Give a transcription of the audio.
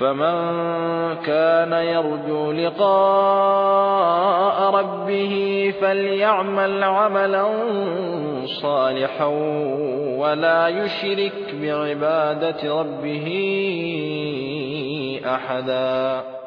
فمن كان يرجو لقاء ربه فليعمل عملا صالحا ولا يشرك بعبادة ربه أحدا.